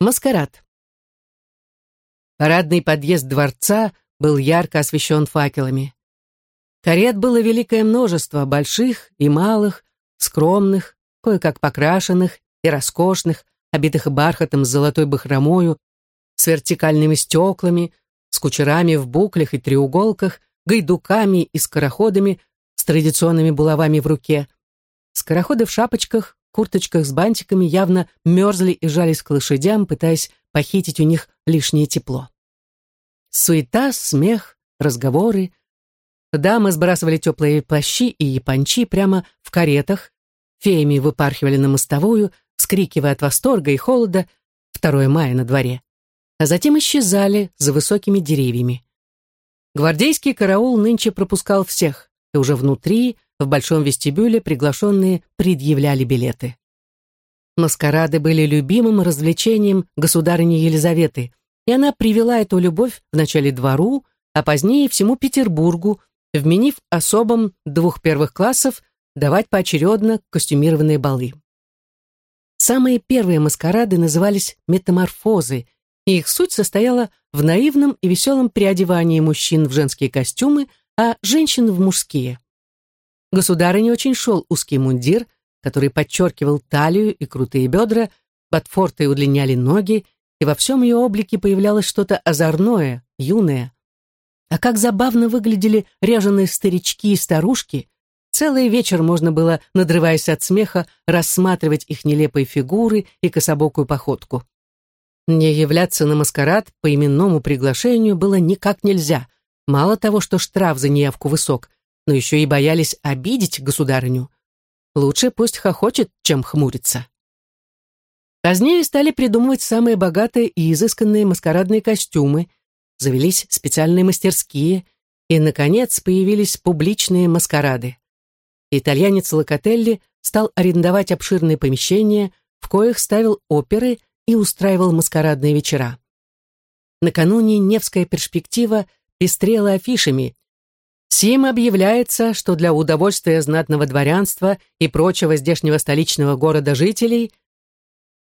Маскарад. Парадный подъезд дворца был ярко освещен факелами. Карет было великое множество, больших и малых, скромных, кое-как покрашенных и роскошных, обитых бархатом с золотой бахромою, с вертикальными стеклами, с кучерами в буклях и треуголках, гайдуками и скороходами с традиционными булавами в руке. Скороходы в шапочках, курточках с бантиками явно мерзли и жались к лошадям, пытаясь похитить у них лишнее тепло. Суета, смех, разговоры. Дамы сбрасывали теплые плащи и япончи прямо в каретах, феями выпархивали на мостовую, скрикивая от восторга и холода, 2 мая на дворе, а затем исчезали за высокими деревьями. Гвардейский караул нынче пропускал всех, и уже внутри, в большом вестибюле, приглашенные предъявляли билеты. Маскарады были любимым развлечением государыни Елизаветы, и она привела эту любовь вначале двору, а позднее всему Петербургу, вменив особам двух первых классов давать поочередно костюмированные балы. Самые первые маскарады назывались метаморфозы, и их суть состояла в наивном и веселом переодевании мужчин в женские костюмы, а женщин в мужские. Государыне очень шел узкий мундир, который подчеркивал талию и крутые бедра, ботфорты удлиняли ноги, и во всем ее облике появлялось что-то озорное, юное. А как забавно выглядели ряженые старички и старушки, Целый вечер можно было, надрываясь от смеха, рассматривать их нелепые фигуры и кособокую походку. Не являться на маскарад по именному приглашению было никак нельзя. Мало того, что штраф за неявку высок, но еще и боялись обидеть государыню. Лучше пусть хохочет, чем хмурится. Позднее стали придумывать самые богатые и изысканные маскарадные костюмы, завелись специальные мастерские, и, наконец, появились публичные маскарады итальянец Локотелли стал арендовать обширные помещения, в коих ставил оперы и устраивал маскарадные вечера. Накануне Невская перспектива пестрела афишами. Сим объявляется, что для удовольствия знатного дворянства и прочего здешнего столичного города жителей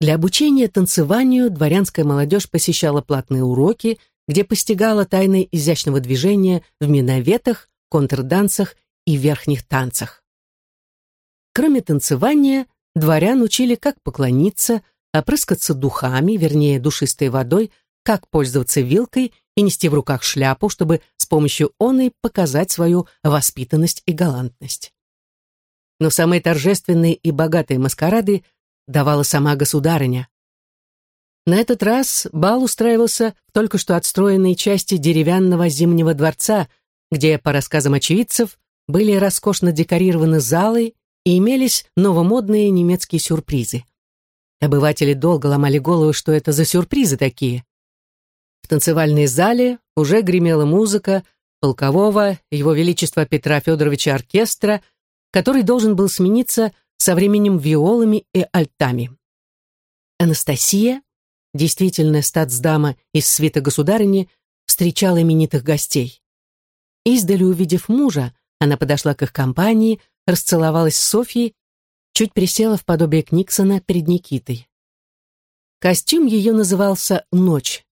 для обучения танцеванию дворянская молодежь посещала платные уроки, где постигала тайны изящного движения в миноветах, контрдансах и верхних танцах. Кроме танцевания, дворян учили, как поклониться, опрыскаться духами, вернее, душистой водой, как пользоваться вилкой и нести в руках шляпу, чтобы с помощью оной показать свою воспитанность и галантность. Но самые торжественные и богатые маскарады давала сама государыня. На этот раз бал устраивался в только что отстроенной части деревянного зимнего дворца, где, по рассказам очевидцев, были роскошно декорированы залы и имелись новомодные немецкие сюрпризы. Обыватели долго ломали голову, что это за сюрпризы такие. Танцевальной зале уже гремела музыка полкового Его Величества Петра Федоровича оркестра, который должен был смениться со временем виолами и альтами. Анастасия, действительно статсдама из свита государыни, встречала именитых гостей. Издали увидев мужа, она подошла к их компании, расцеловалась с Софьей, чуть присела в подобие Книксона перед Никитой. Костюм ее назывался «Ночь».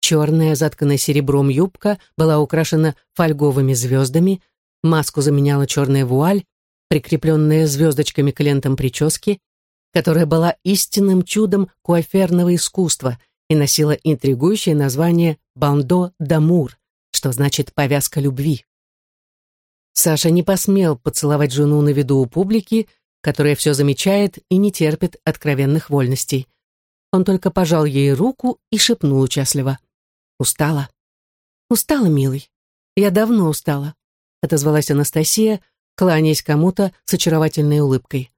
Черная, затканная серебром юбка была украшена фольговыми звездами, маску заменяла черная вуаль, прикрепленная звездочками к лентам прически, которая была истинным чудом куаферного искусства и носила интригующее название «бандо дамур», что значит «повязка любви». Саша не посмел поцеловать жену на виду у публики, которая все замечает и не терпит откровенных вольностей. Он только пожал ей руку и шепнул участливо. «Устала?» «Устала, милый. Я давно устала», — отозвалась Анастасия, кланяясь кому-то с очаровательной улыбкой.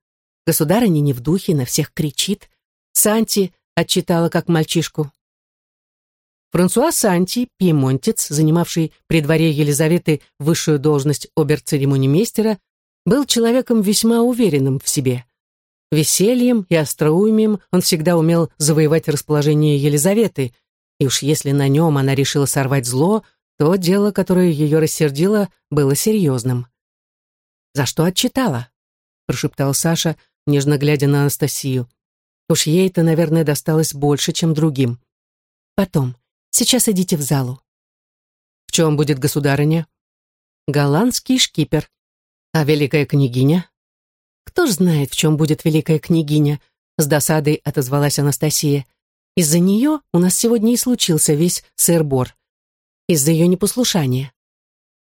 Государыня не в духе, на всех кричит. Санти отчитала как мальчишку. Франсуа Санти, пьемонтец, занимавший при дворе Елизаветы высшую должность обер-церемонимейстера, был человеком весьма уверенным в себе. Весельем и остроумием он всегда умел завоевать расположение Елизаветы, и уж если на нем она решила сорвать зло, то дело, которое ее рассердило, было серьезным. «За что отчитала?» — прошептал Саша, нежно глядя на Анастасию. Уж ей-то, наверное, досталось больше, чем другим. Потом. Сейчас идите в залу. В чем будет государыня? Голландский шкипер. А великая княгиня? Кто ж знает, в чем будет великая княгиня? С досадой отозвалась Анастасия. Из-за нее у нас сегодня и случился весь сыр-бор. Из-за ее непослушания.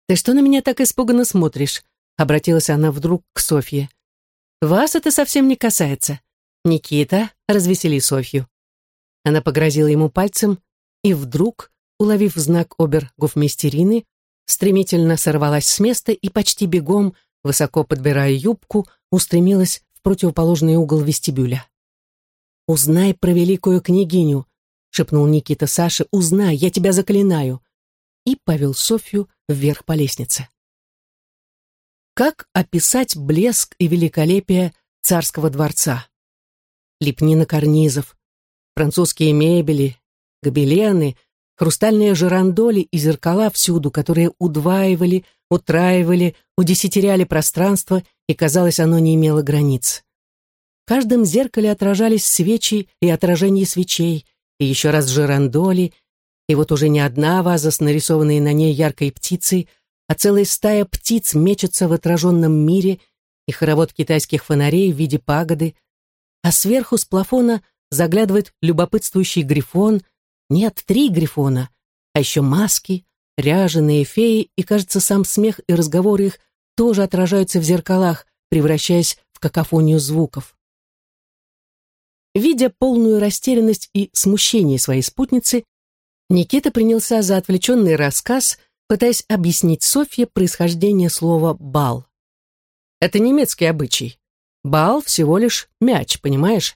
«Ты что на меня так испуганно смотришь?» Обратилась она вдруг к Софье. «Вас это совсем не касается. Никита, развесели Софью». Она погрозила ему пальцем и вдруг, уловив знак обер-гофмейстерины, стремительно сорвалась с места и почти бегом, высоко подбирая юбку, устремилась в противоположный угол вестибюля. «Узнай про великую княгиню», — шепнул Никита Саше, — «узнай, я тебя заклинаю», и повел Софью вверх по лестнице. Как описать блеск и великолепие царского дворца? Лепнина карнизов, французские мебели, гобелены, хрустальные жерандоли и зеркала всюду, которые удваивали, утраивали, удесятеряли пространство, и, казалось, оно не имело границ. В каждом зеркале отражались свечи и отражения свечей, и еще раз жерандоли, и вот уже не одна ваза с нарисованной на ней яркой птицей, а целая стая птиц мечется в отраженном мире, и хоровод китайских фонарей в виде пагоды, а сверху с плафона заглядывает любопытствующий грифон, нет, три грифона, а еще маски, ряженые феи, и, кажется, сам смех и разговоры их тоже отражаются в зеркалах, превращаясь в какофонию звуков. Видя полную растерянность и смущение своей спутницы, Никита принялся за отвлеченный рассказ, пытаясь объяснить Софье происхождение слова «бал». Это немецкий обычай. Бал всего лишь мяч, понимаешь?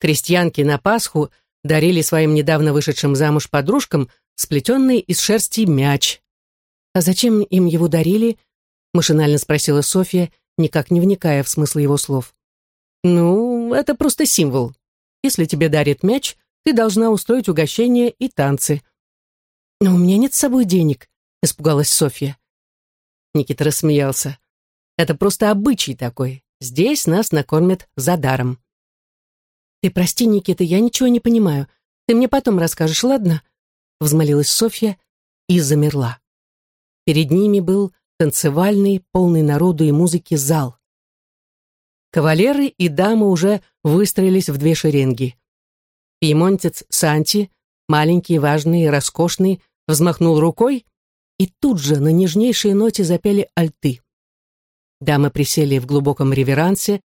Крестьянки на Пасху дарили своим недавно вышедшим замуж подружкам сплетенный из шерсти мяч. «А зачем им его дарили?» — машинально спросила Софья, никак не вникая в смысл его слов. «Ну, это просто символ. Если тебе дарит мяч, ты должна устроить угощение и танцы». «Но у меня нет с собой денег», — испугалась Софья. Никита рассмеялся. «Это просто обычай такой. Здесь нас накормят за даром». «Ты прости, Никита, я ничего не понимаю. Ты мне потом расскажешь, ладно?» Взмолилась Софья и замерла. Перед ними был танцевальный, полный народу и музыки зал. Кавалеры и дамы уже выстроились в две шеренги. Пьемонтец Санти, маленький, важный роскошный, взмахнул рукой, и тут же на нежнейшей ноте запели альты. Дамы присели в глубоком реверансе,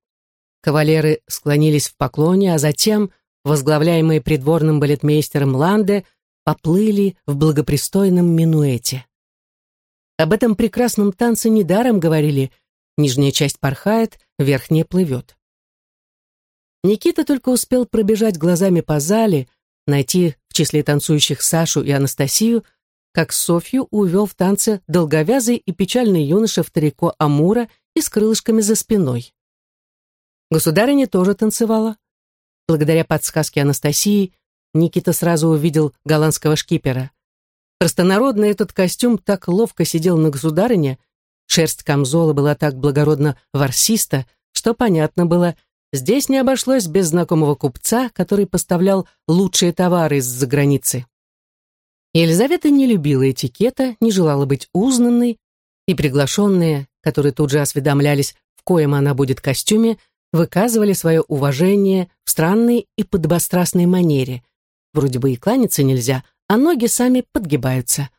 кавалеры склонились в поклоне, а затем, возглавляемые придворным балетмейстером Ланде, поплыли в благопристойном минуэте. Об этом прекрасном танце недаром говорили – Нижняя часть порхает, верхняя плывет. Никита только успел пробежать глазами по зале, найти в числе танцующих Сашу и Анастасию, как Софью увел в танце долговязый и печальный юноша в трико Амура и с крылышками за спиной. Государыня тоже танцевала. Благодаря подсказке Анастасии Никита сразу увидел голландского шкипера. Простонародно этот костюм так ловко сидел на государыне, Шерсть камзола была так благородно ворсиста, что понятно было, здесь не обошлось без знакомого купца, который поставлял лучшие товары из-за границы. Елизавета не любила этикета, не желала быть узнанной, и приглашенные, которые тут же осведомлялись, в коем она будет костюме, выказывали свое уважение в странной и подобострастной манере. Вроде бы и кланяться нельзя, а ноги сами подгибаются.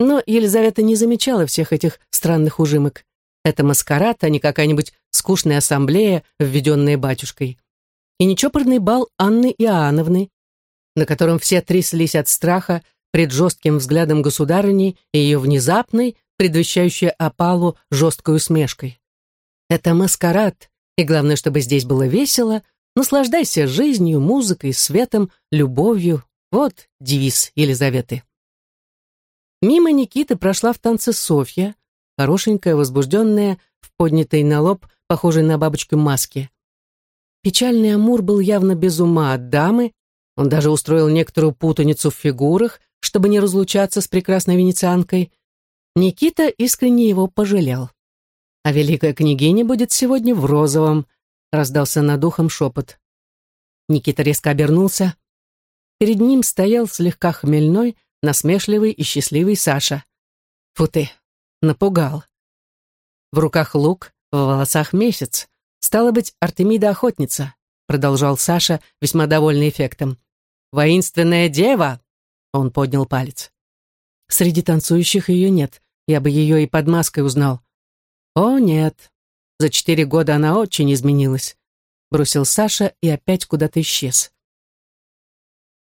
Но Елизавета не замечала всех этих странных ужимок. Это маскарад, а не какая-нибудь скучная ассамблея, введенная батюшкой. И нечопорный бал Анны Иоанновны, на котором все тряслись от страха пред жестким взглядом государыни и ее внезапной, предвещающей опалу жесткой усмешкой. Это маскарад, и главное, чтобы здесь было весело, наслаждайся жизнью, музыкой, светом, любовью. Вот девиз Елизаветы. Мимо Никиты прошла в танце Софья, хорошенькая, возбужденная, в поднятой на лоб, похожей на бабочку маске. Печальный Амур был явно без ума от дамы, он даже устроил некоторую путаницу в фигурах, чтобы не разлучаться с прекрасной венецианкой. Никита искренне его пожалел. «А великая княгиня будет сегодня в розовом», — раздался над ухом шепот. Никита резко обернулся. Перед ним стоял слегка хмельной, насмешливый и счастливый Саша. Фу ты, напугал. В руках лук, в волосах месяц. Стало быть, Артемида-охотница, продолжал Саша, весьма довольный эффектом. «Воинственная дева!» Он поднял палец. «Среди танцующих ее нет. Я бы ее и под маской узнал». «О, нет. За четыре года она очень изменилась», — бросил Саша и опять куда-то исчез.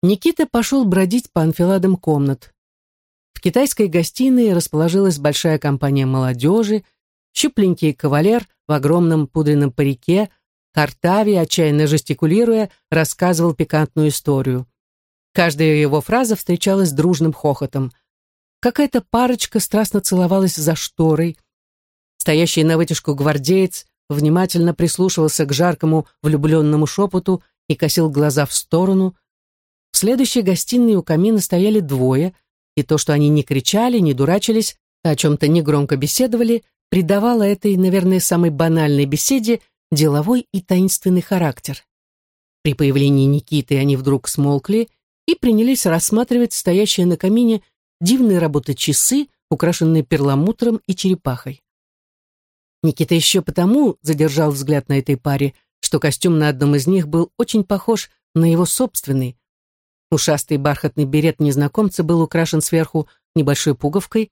Никита пошел бродить по анфиладам комнат. В китайской гостиной расположилась большая компания молодежи, щупленький кавалер в огромном пудренном парике, Картави, отчаянно жестикулируя, рассказывал пикантную историю. Каждая его фраза встречалась дружным хохотом. Какая-то парочка страстно целовалась за шторой. Стоящий на вытяжку гвардеец внимательно прислушивался к жаркому влюбленному шепоту и косил глаза в сторону. Следующей гостиной у камина стояли двое, и то, что они не кричали, не дурачились, а о чем-то негромко беседовали, придавало этой, наверное, самой банальной беседе деловой и таинственный характер. При появлении Никиты они вдруг смолкли и принялись рассматривать стоящие на камине дивные работы часы, украшенные перламутром и черепахой. Никита еще потому задержал взгляд на этой паре, что костюм на одном из них был очень похож на его собственный, Ушастый бархатный берет незнакомца был украшен сверху небольшой пуговкой,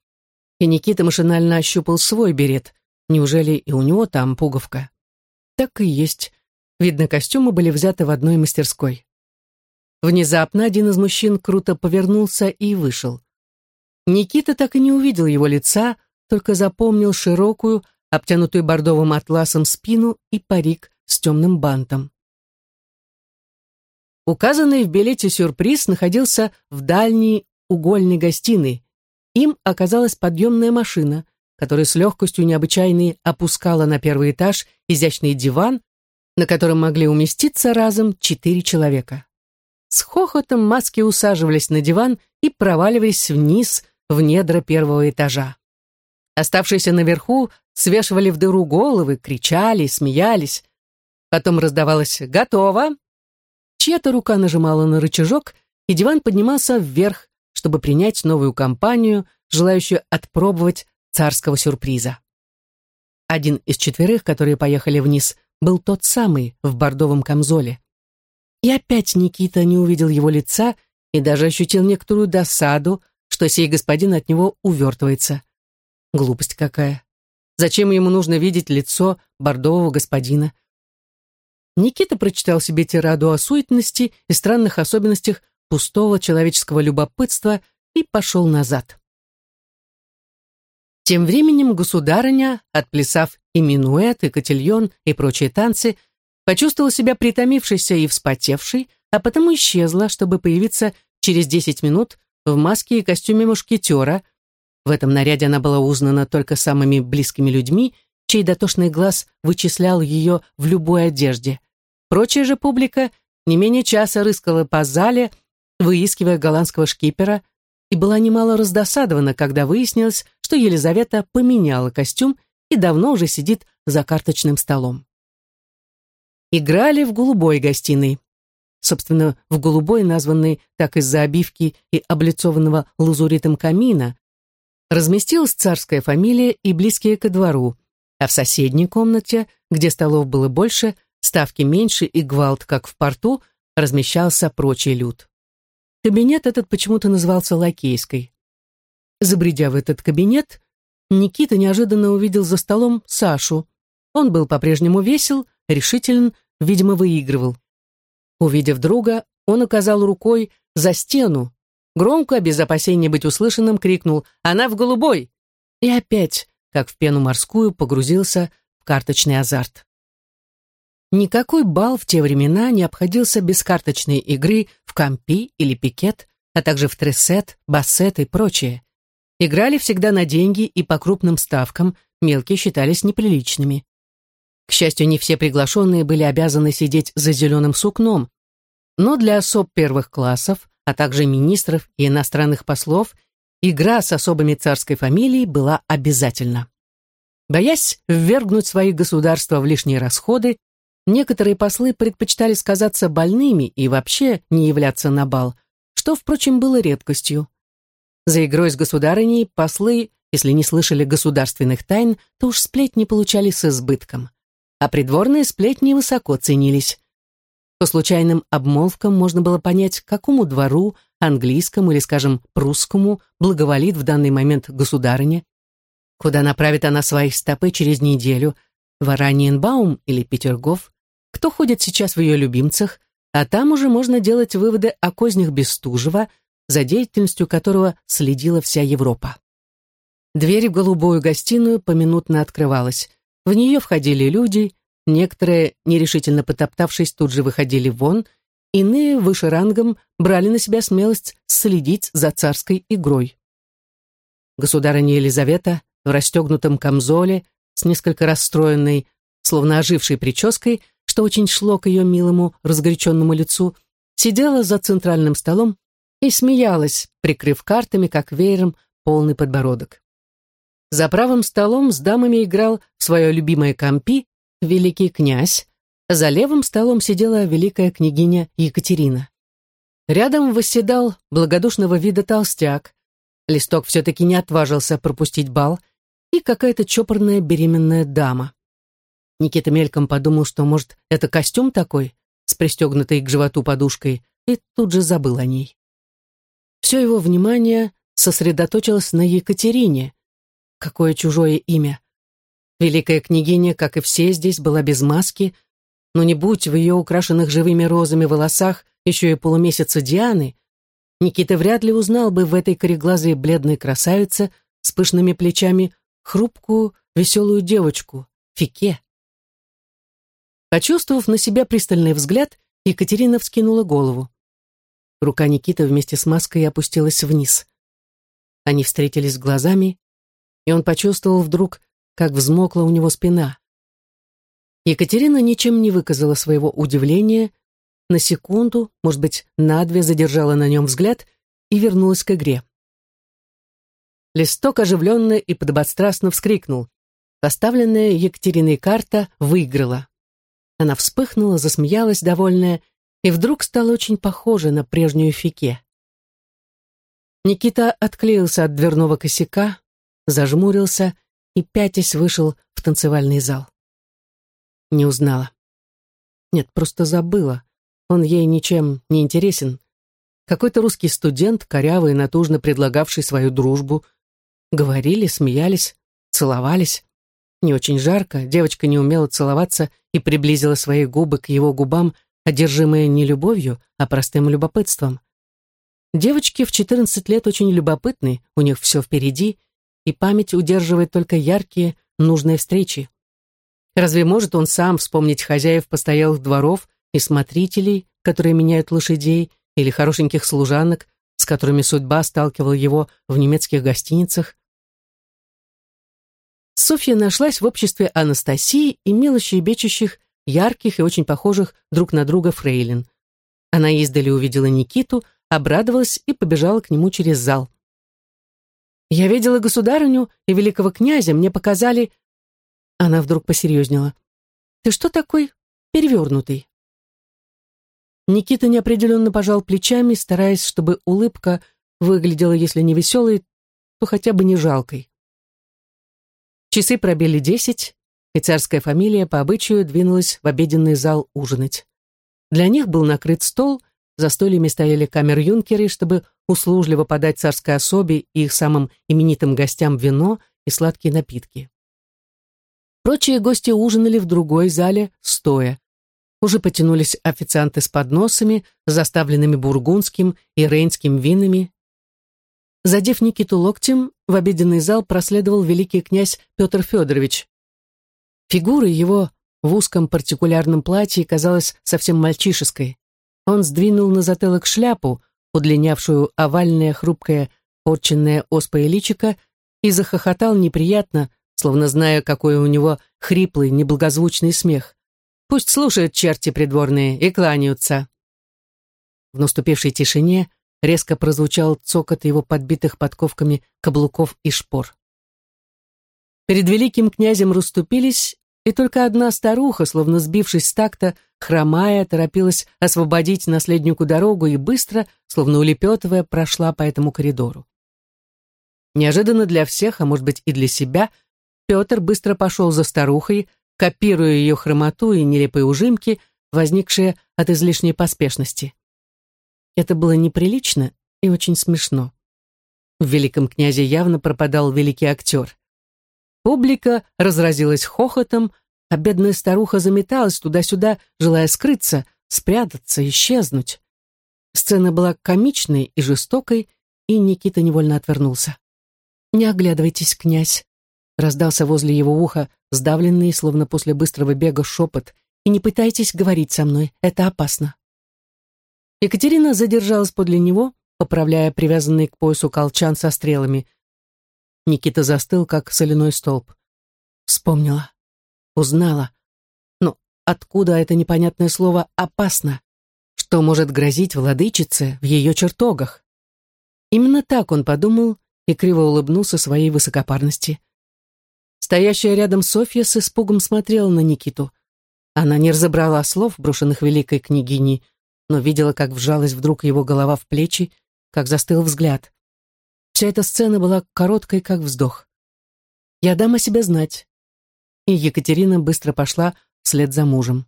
и Никита машинально ощупал свой берет. Неужели и у него там пуговка? Так и есть. Видно, костюмы были взяты в одной мастерской. Внезапно один из мужчин круто повернулся и вышел. Никита так и не увидел его лица, только запомнил широкую, обтянутую бордовым атласом спину и парик с темным бантом. Указанный в билете сюрприз находился в дальней угольной гостиной. Им оказалась подъемная машина, которая с легкостью необычайной опускала на первый этаж изящный диван, на котором могли уместиться разом четыре человека. С хохотом маски усаживались на диван и проваливались вниз в недра первого этажа. Оставшиеся наверху свешивали в дыру головы, кричали, смеялись. Потом раздавалось «Готово!» Чья-то рука нажимала на рычажок, и диван поднимался вверх, чтобы принять новую компанию, желающую отпробовать царского сюрприза. Один из четверых, которые поехали вниз, был тот самый в бордовом камзоле. И опять Никита не увидел его лица и даже ощутил некоторую досаду, что сей господин от него увертывается. Глупость какая. Зачем ему нужно видеть лицо бордового господина? Никита прочитал себе тираду о суетности и странных особенностях пустого человеческого любопытства и пошел назад. Тем временем государыня, отплясав и минуэт, и котельон, и прочие танцы, почувствовала себя притомившейся и вспотевшей, а потому исчезла, чтобы появиться через десять минут в маске и костюме мушкетера. В этом наряде она была узнана только самыми близкими людьми, чей дотошный глаз вычислял ее в любой одежде. Прочая же публика не менее часа рыскала по зале, выискивая голландского шкипера, и была немало раздосадована, когда выяснилось, что Елизавета поменяла костюм и давно уже сидит за карточным столом. Играли в голубой гостиной. Собственно, в голубой, названной так из-за обивки и облицованного лазуритом камина, разместилась царская фамилия и близкие ко двору, а в соседней комнате, где столов было больше, ставки меньше и гвалт, как в порту, размещался прочий люд. Кабинет этот почему-то назывался лакейской. Забредя в этот кабинет, Никита неожиданно увидел за столом Сашу. Он был по-прежнему весел, решителен, видимо, выигрывал. Увидев друга, он указал рукой за стену, громко, без опасения быть услышанным, крикнул «Она в голубой!» и опять как в пену морскую, погрузился в карточный азарт. Никакой бал в те времена не обходился без карточной игры в компи или пикет, а также в тресет, бассет и прочее. Играли всегда на деньги и по крупным ставкам, мелкие считались неприличными. К счастью, не все приглашенные были обязаны сидеть за зеленым сукном, но для особ первых классов, а также министров и иностранных послов игра с особыми царской фамилией была обязательна. Боясь ввергнуть свои государства в лишние расходы, Некоторые послы предпочитали сказаться больными и вообще не являться на бал, что, впрочем, было редкостью. За игрой с государыней послы, если не слышали государственных тайн, то уж сплетни получали с избытком. А придворные сплетни высоко ценились. По случайным обмолвкам можно было понять, какому двору, английскому или, скажем, прусскому, благоволит в данный момент государыня, куда направит она свои стопы через неделю, в Араньенбаум или Петергоф, кто ходит сейчас в ее любимцах, а там уже можно делать выводы о кознях Бестужева, за деятельностью которого следила вся Европа. Дверь в голубую гостиную поминутно открывалась. В нее входили люди, некоторые, нерешительно потоптавшись, тут же выходили вон, иные, выше рангом, брали на себя смелость следить за царской игрой. Государыня Елизавета в расстегнутом камзоле, с несколько расстроенной, словно ожившей прической, что очень шло к ее милому, разгоряченному лицу, сидела за центральным столом и смеялась, прикрыв картами, как веером, полный подбородок. За правым столом с дамами играл в свое любимое компи великий князь, за левым столом сидела великая княгиня Екатерина. Рядом восседал благодушного вида толстяк, листок все-таки не отважился пропустить бал, и какая-то чопорная беременная дама. Никита мельком подумал, что, может, это костюм такой, с пристегнутой к животу подушкой, и тут же забыл о ней. Все его внимание сосредоточилось на Екатерине. Какое чужое имя. Великая княгиня, как и все здесь, была без маски, но не будь в ее украшенных живыми розами волосах еще и полумесяца Дианы, Никита вряд ли узнал бы в этой кореглазой бледной красавице с пышными плечами хрупкую, веселую девочку, Фике. Почувствовав на себя пристальный взгляд, Екатерина вскинула голову. Рука Никиты вместе с маской опустилась вниз. Они встретились глазами, и он почувствовал вдруг, как взмокла у него спина. Екатерина ничем не выказала своего удивления, на секунду, может быть, на две задержала на нем взгляд и вернулась к игре. Листок оживленно и подобострастно вскрикнул. Поставленная Екатериной карта выиграла. Она вспыхнула, засмеялась, довольная, и вдруг стала очень похожа на прежнюю Фике. Никита отклеился от дверного косяка, зажмурился и, пятясь, вышел в танцевальный зал. Не узнала. Нет, просто забыла. Он ей ничем не интересен. Какой-то русский студент, корявый, натужно предлагавший свою дружбу. Говорили, смеялись, целовались. Не очень жарко, девочка не умела целоваться и приблизила свои губы к его губам, одержимые не любовью, а простым любопытством. Девочки в 14 лет очень любопытны, у них все впереди, и память удерживает только яркие, нужные встречи. Разве может он сам вспомнить хозяев постоялых дворов и смотрителей, которые меняют лошадей, или хорошеньких служанок, с которыми судьба сталкивала его в немецких гостиницах? Софья нашлась в обществе Анастасии и мило щебечущих, ярких и очень похожих друг на друга фрейлин. Она издали увидела Никиту, обрадовалась и побежала к нему через зал. «Я видела государыню и великого князя, мне показали...» Она вдруг посерьезнела. «Ты что такой перевернутый?» Никита неопределенно пожал плечами, стараясь, чтобы улыбка выглядела, если не веселой, то хотя бы не жалкой. Часы пробили десять, и царская фамилия по обычаю двинулась в обеденный зал ужинать. Для них был накрыт стол, за стульями стояли камер-юнкеры, чтобы услужливо подать царской особе и их самым именитым гостям вино и сладкие напитки. Прочие гости ужинали в другой зале, стоя. Уже потянулись официанты с подносами, заставленными бургундским и рейнским винами, Задев Никиту локтем, в обеденный зал проследовал великий князь Петр Федорович. Фигура его в узком партикулярном платье казалась совсем мальчишеской. Он сдвинул на затылок шляпу, удлинявшую овальное, хрупкое, порченное оспой личико, и захохотал неприятно, словно зная, какой у него хриплый, неблагозвучный смех. Пусть слушают черти придворные и кланяются. В наступившей тишине резко прозвучал цокот его подбитых подковками каблуков и шпор. Перед великим князем расступились, и только одна старуха, словно сбившись с такта, хромая, торопилась освободить наследнику дорогу и быстро, словно улепетывая, прошла по этому коридору. Неожиданно для всех, а может быть и для себя, Петр быстро пошел за старухой, копируя ее хромоту и нелепые ужимки, возникшие от излишней поспешности. Это было неприлично и очень смешно. В великом князе явно пропадал великий актер. Публика разразилась хохотом, а бедная старуха заметалась туда-сюда, желая скрыться, спрятаться, исчезнуть. Сцена была комичной и жестокой, и Никита невольно отвернулся. «Не оглядывайтесь, князь», — раздался возле его уха сдавленный, словно после быстрого бега, шепот, «и не пытайтесь говорить со мной, это опасно». Екатерина задержалась подле него, поправляя привязанный к поясу колчан со стрелами — Никита застыл, как соляной столб. Вспомнила. Узнала. Но откуда это непонятное слово «опасно»? Что может грозить владычице в ее чертогах? Именно так он подумал и криво улыбнулся своей высокопарности. Стоящая рядом Софья с испугом смотрела на Никиту. Она не разобрала слов, брошенных великой княгиней, но видела, как вжалась вдруг его голова в плечи, как застыл взгляд. Вся эта сцена была короткой, как вздох. «Я дам о себе знать». И Екатерина быстро пошла вслед за мужем.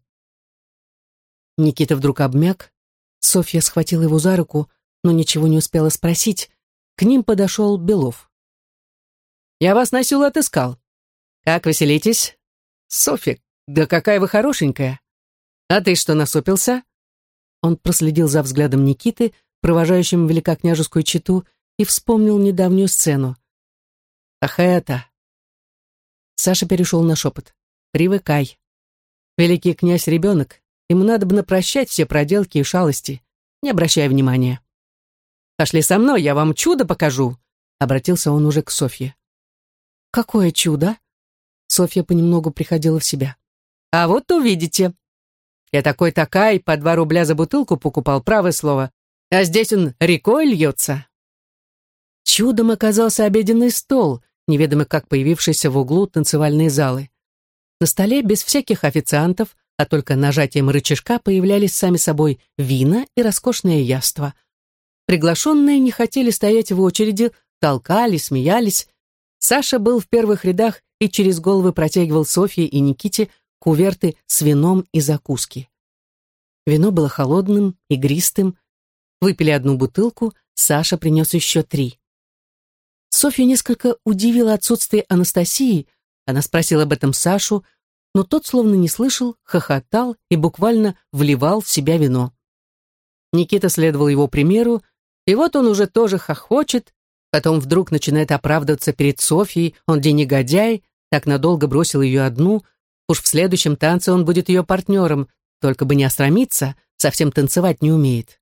Никита вдруг обмяк. Софья схватила его за руку, но ничего не успела спросить. К ним подошел Белов. «Я вас на силу отыскал. Как веселитесь?» «Софья, да какая вы хорошенькая!» «А ты что насупился?» Он проследил за взглядом Никиты, провожающим великокняжескую чету, и вспомнил недавнюю сцену. «Ах это!» Саша перешел на шепот. «Привыкай. Великий князь ребенок, ему надо бы напрощать все проделки и шалости. Не обращай внимания». «Пошли со мной, я вам чудо покажу», — обратился он уже к Софье. «Какое чудо?» Софья понемногу приходила в себя. «А вот увидите. Я такой такай, по два рубля за бутылку покупал, правое слово. А здесь он рекой льется. Чудом оказался обеденный стол, неведомо как появившийся в углу танцевальной залы. На столе без всяких официантов, а только нажатием рычажка появлялись сами собой вина и роскошное яство. Приглашенные не хотели стоять в очереди, толкали, смеялись. Саша был в первых рядах и через головы протягивал Софье и Никите куверты с вином и закуски. Вино было холодным, игристым. Выпили одну бутылку, Саша принес еще три. Софью несколько удивило отсутствие Анастасии. Она спросила об этом Сашу, но тот словно не слышал, хохотал и буквально вливал в себя вино. Никита следовал его примеру, и вот он уже тоже хохочет, потом вдруг начинает оправдываться перед Софьей, он где негодяй, так надолго бросил ее одну, уж в следующем танце он будет ее партнером, только бы не остромиться, совсем танцевать не умеет.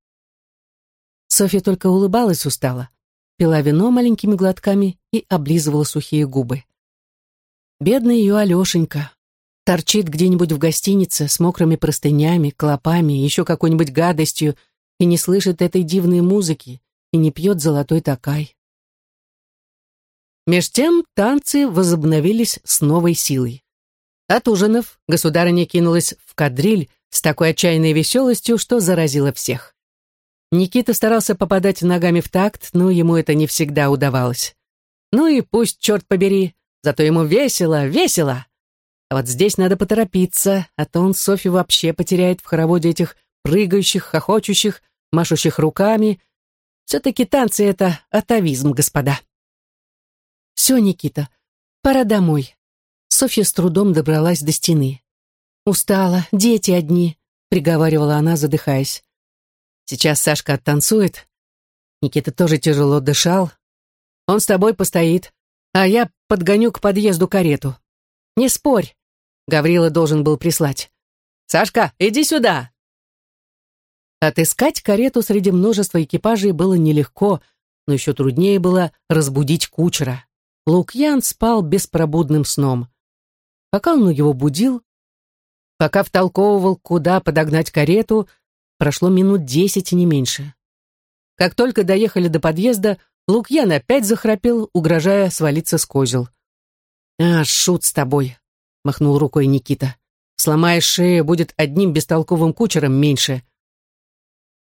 Софья только улыбалась устало пила вино маленькими глотками и облизывала сухие губы. Бедный ее Алешенька. Торчит где-нибудь в гостинице с мокрыми простынями, клопами, еще какой-нибудь гадостью и не слышит этой дивной музыки и не пьет золотой такай. Меж тем танцы возобновились с новой силой. От ужинов государыня кинулась в кадриль с такой отчаянной веселостью, что заразила всех. Никита старался попадать ногами в такт, но ему это не всегда удавалось. Ну и пусть, черт побери, зато ему весело, весело. А вот здесь надо поторопиться, а то он Софью вообще потеряет в хороводе этих прыгающих, хохочущих, машущих руками. Все-таки танцы — это атовизм, господа. Все, Никита, пора домой. Софья с трудом добралась до стены. «Устала, дети одни», — приговаривала она, задыхаясь. Сейчас Сашка оттанцует. Никита тоже тяжело дышал. Он с тобой постоит, а я подгоню к подъезду карету. Не спорь. Гаврила должен был прислать. «Сашка, иди сюда!» Отыскать карету среди множества экипажей было нелегко, но еще труднее было разбудить кучера. Лукьян спал беспробудным сном. Пока он его будил, пока втолковывал, куда подогнать карету, Прошло минут десять и не меньше. Как только доехали до подъезда, Лукьян опять захрапел, угрожая свалиться с козел. «А, шут с тобой. — махнул рукой Никита. «Сломаешь шею, будет одним бестолковым кучером меньше».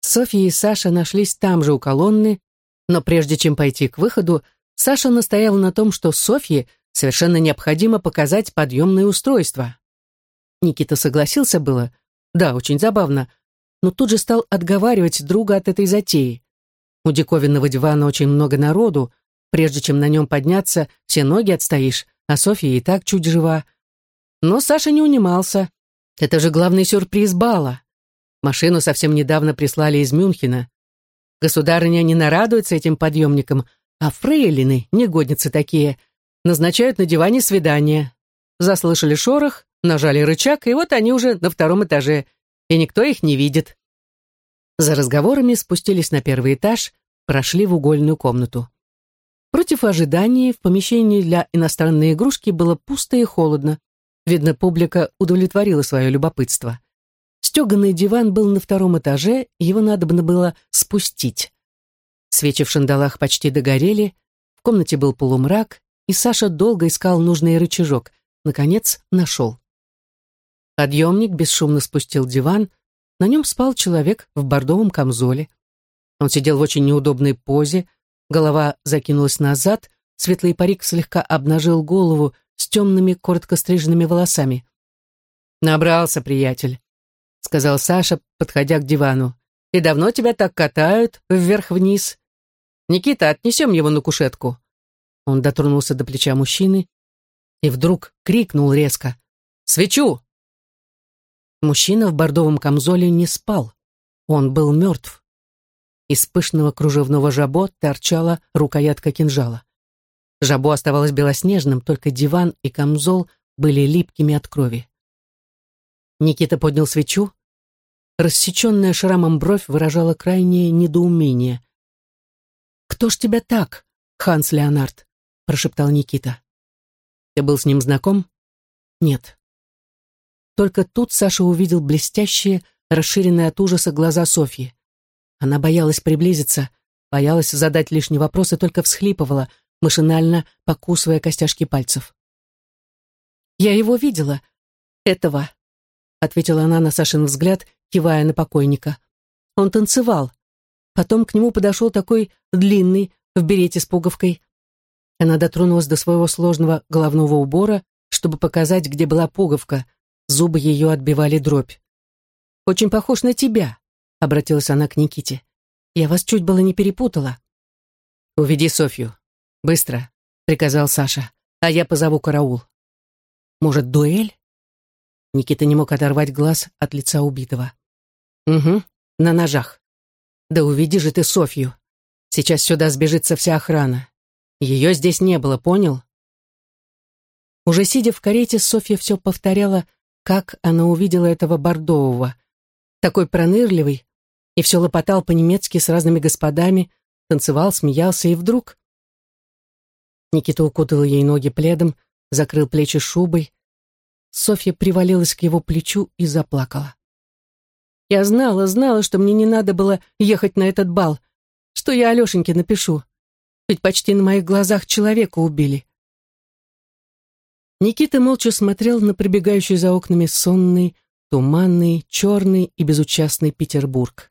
Софья и Саша нашлись там же у колонны, но прежде чем пойти к выходу, Саша настоял на том, что Софье совершенно необходимо показать подъемное устройство. Никита согласился было, да, очень забавно, но тут же стал отговаривать друга от этой затеи. У диковинного дивана очень много народу, прежде чем на нем подняться, все ноги отстоишь, а Софья и так чуть жива. Но Саша не унимался. Это же главный сюрприз бала. Машину совсем недавно прислали из Мюнхена. Государыня не нарадуется этим подъемникам, а фрейлины, негодницы такие, назначают на диване свидание. Заслышали шорох, нажали рычаг, и вот они уже на втором этаже, и никто их не видит. За разговорами спустились на первый этаж, прошли в угольную комнату. Против ожидания в помещении для иностранной игрушки было пусто и холодно. Видно, публика удовлетворила свое любопытство. Стеганый диван был на втором этаже, его надо было спустить. Свечи в шандалах почти догорели, в комнате был полумрак, и Саша долго искал нужный рычажок. Наконец, нашел. Подъемник бесшумно спустил диван, на нем спал человек в бордовом камзоле. Он сидел в очень неудобной позе, голова закинулась назад, светлый парик слегка обнажил голову с темными, коротко стриженными волосами. «Набрался, приятель», — сказал Саша, подходя к дивану. «И давно тебя так катают вверх-вниз? Никита, отнесем его на кушетку». Он дотронулся до плеча мужчины и вдруг крикнул резко. «Свечу!» Мужчина в бордовом камзоле не спал. Он был мертв. Из пышного кружевного жабо торчала рукоятка кинжала. Жабо оставалось белоснежным, только диван и камзол были липкими от крови. Никита поднял свечу. Рассеченная шрамом бровь выражала крайнее недоумение. «Кто ж тебя так, Ханс Леонард?» — прошептал Никита. «Ты был с ним знаком?» «Нет». Только тут Саша увидел блестящие, расширенные от ужаса глаза Софьи. Она боялась приблизиться, боялась задать лишний вопрос и только всхлипывала, машинально покусывая костяшки пальцев. «Я его видела. Этого ответила она на Сашин взгляд, кивая на покойника. Он танцевал. Потом к нему подошел такой длинный, в берете с пуговкой. Она дотронулась до своего сложного головного убора, чтобы показать, где была пуговка. Зубы ее отбивали дробь. «Очень похож на тебя», — обратилась она к Никите. «Я вас чуть было не перепутала». «Уведи Софью. Быстро», — приказал Саша. «А я позову караул». «Может, дуэль?» Никита не мог оторвать глаз от лица убитого. «Угу, на ножах. Да увиди же ты Софью. Сейчас сюда сбежится вся охрана. Ее здесь не было, понял?» Уже сидя в карете, Софья все повторяла, как она увидела этого бордового. Такой пронырливый, и все лопотал по-немецки с разными господами, танцевал, смеялся, и вдруг... Никита укутал ей ноги пледом, закрыл плечи шубой, Софья привалилась к его плечу и заплакала. «Я знала, знала, что мне не надо было ехать на этот бал, что я Алешеньке напишу, ведь почти на моих глазах человека убили». Никита молча смотрел на прибегающий за окнами сонный, туманный, черный и безучастный Петербург.